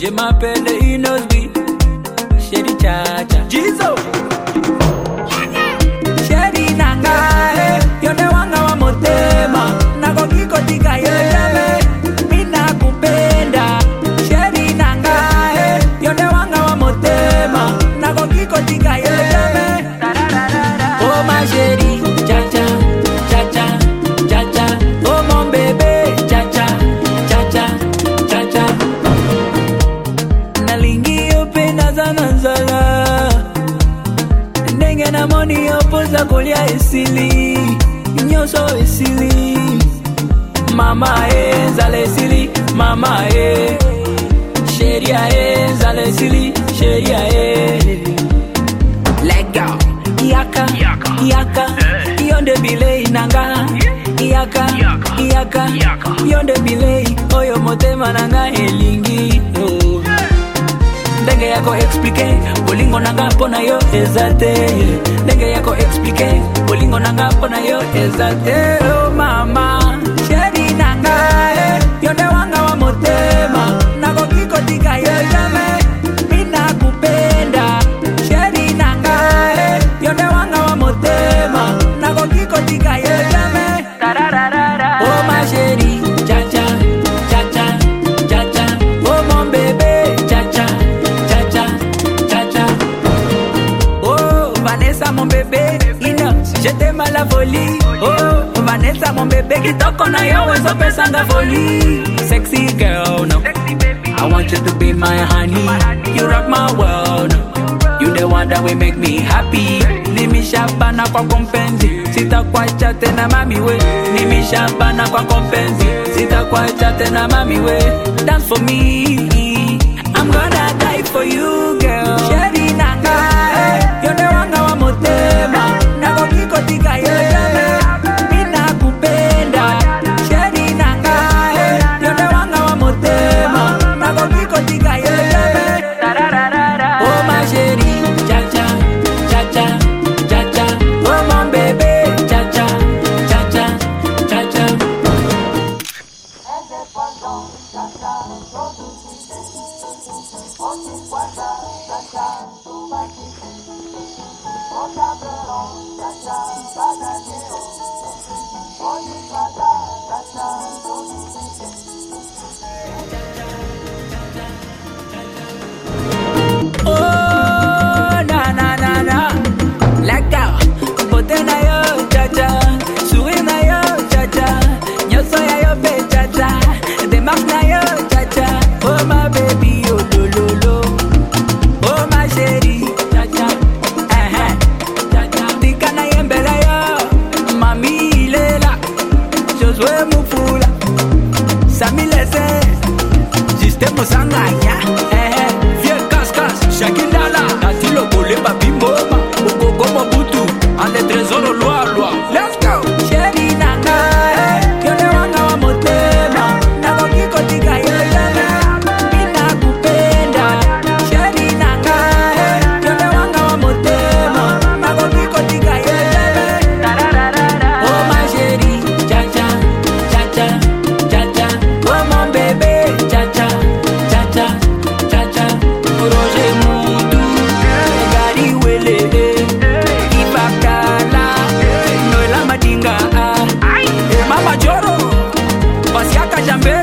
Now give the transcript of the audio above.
Je m'appelle Inosbi, Chéri Chacha. Namoni yo mpoza kolia esili nyonso esili. Mama e nzala esili mama e sheria e nzala esili sheria e lega yaka yaka. yo nde bilei nanga. Yaka yaka. yo nde bilei oyo motema nanga elingi. oh. Ndenge yako explike bolingo nanga mpo na yo eza te. Ndenge yako explike bolingo nanga mpo na yo eza te. O mama Vanessa mon bébé ina je t'aime à la folie. Oh Vanessa mon bébé kitoko na yo ezopesanga folie. Sexy girl no. I want you to be my honey. You rock my world No. you the one that will make me happy. Nimeshapana kwa kompenzi sitakuacha tena mami we. Nimeshapana kwa kompenzi sitakuacha tena mami we. Dance for me Oh, Sourire na yo, cha cha, ya yo cha cha, na yo. temozanganya ehe eh, vie kaskas shakindala nati lokolemba bimoma okoko mobutu ane trésor olwalwa también.